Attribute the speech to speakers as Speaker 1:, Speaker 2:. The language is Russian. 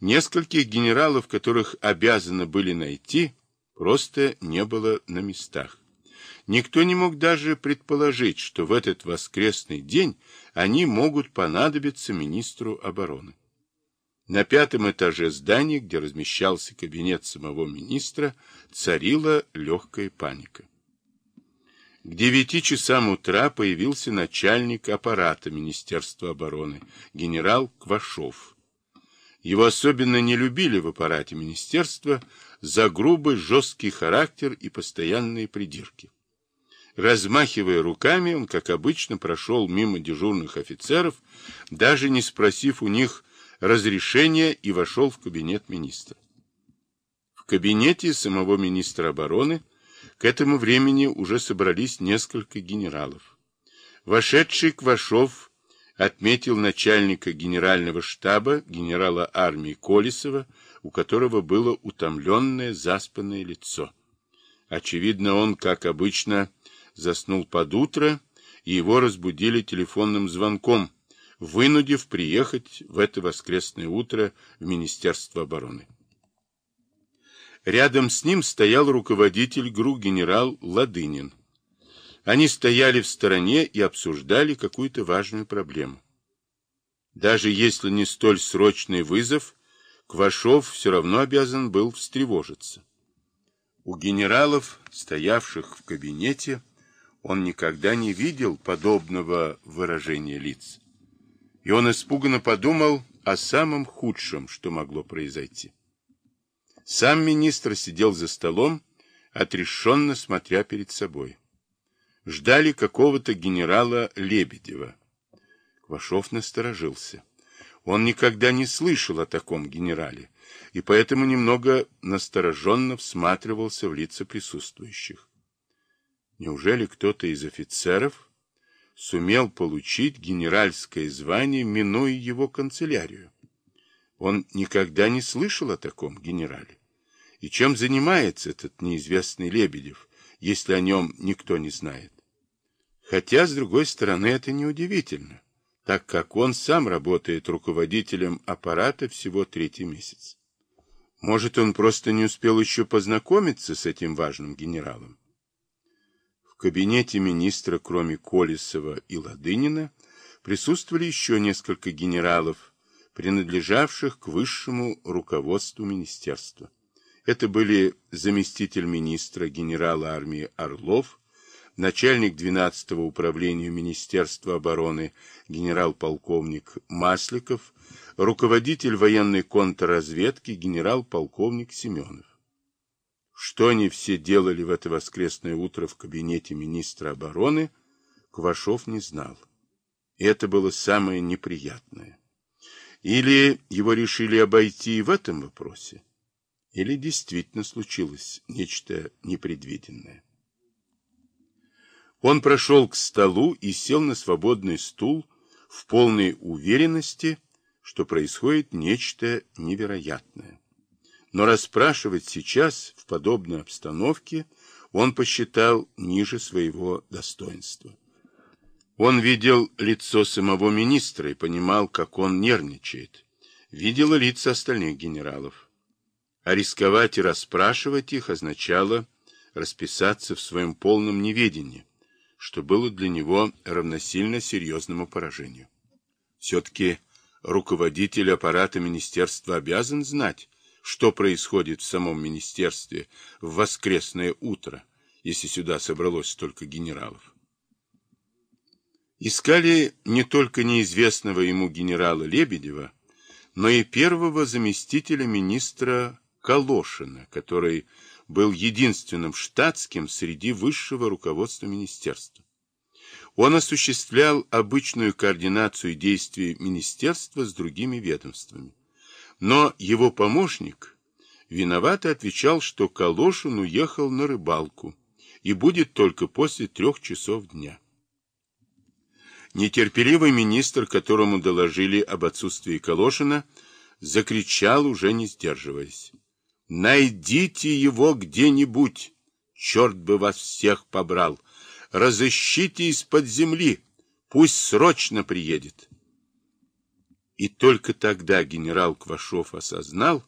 Speaker 1: Нескольких генералов, которых обязаны были найти, просто не было на местах. Никто не мог даже предположить, что в этот воскресный день они могут понадобиться министру обороны. На пятом этаже здания, где размещался кабинет самого министра, царила легкая паника. К девяти часам утра появился начальник аппарата Министерства обороны, генерал Квашов. Его особенно не любили в аппарате министерства за грубый жесткий характер и постоянные придирки. Размахивая руками, он, как обычно, прошел мимо дежурных офицеров, даже не спросив у них разрешения, и вошел в кабинет министра. В кабинете самого министра обороны к этому времени уже собрались несколько генералов. Вошедший Квашов отметил начальника генерального штаба, генерала армии Колесова, у которого было утомленное, заспанное лицо. Очевидно, он, как обычно, заснул под утро, и его разбудили телефонным звонком, вынудив приехать в это воскресное утро в Министерство обороны. Рядом с ним стоял руководитель ГРУ генерал Ладынин. Они стояли в стороне и обсуждали какую-то важную проблему. Даже если не столь срочный вызов, Квашов все равно обязан был встревожиться. У генералов, стоявших в кабинете, он никогда не видел подобного выражения лиц. И он испуганно подумал о самом худшем, что могло произойти. Сам министр сидел за столом, отрешенно смотря перед собой. Ждали какого-то генерала Лебедева. Квашов насторожился. Он никогда не слышал о таком генерале, и поэтому немного настороженно всматривался в лица присутствующих. Неужели кто-то из офицеров сумел получить генеральское звание, минуя его канцелярию? Он никогда не слышал о таком генерале. И чем занимается этот неизвестный Лебедев, если о нем никто не знает? Хотя, с другой стороны, это неудивительно, так как он сам работает руководителем аппарата всего третий месяц. Может, он просто не успел еще познакомиться с этим важным генералом? В кабинете министра, кроме Колесова и Ладынина, присутствовали еще несколько генералов, принадлежавших к высшему руководству министерства. Это были заместитель министра генерала армии Орлов, начальник 12-го управления Министерства обороны генерал-полковник Масликов, руководитель военной контрразведки генерал-полковник Семенов. Что они все делали в это воскресное утро в кабинете министра обороны, Квашов не знал. Это было самое неприятное. Или его решили обойти в этом вопросе, или действительно случилось нечто непредвиденное. Он прошел к столу и сел на свободный стул в полной уверенности, что происходит нечто невероятное. Но расспрашивать сейчас в подобной обстановке он посчитал ниже своего достоинства. Он видел лицо самого министра и понимал, как он нервничает. Видела лица остальных генералов. А рисковать и расспрашивать их означало расписаться в своем полном неведении, что было для него равносильно серьезному поражению. Все-таки руководитель аппарата министерства обязан знать, что происходит в самом министерстве в воскресное утро, если сюда собралось столько генералов. Искали не только неизвестного ему генерала Лебедева, но и первого заместителя министра Калошина, который был единственным штатским среди высшего руководства министерства. Он осуществлял обычную координацию действий министерства с другими ведомствами. Но его помощник виновато отвечал, что Калошин уехал на рыбалку и будет только после трех часов дня. Нетерпеливый министр, которому доложили об отсутствии Калошина, закричал, уже не сдерживаясь. «Найдите его где-нибудь! Черт бы вас всех побрал! Разыщите из-под земли! Пусть срочно приедет!» И только тогда генерал Квашов осознал,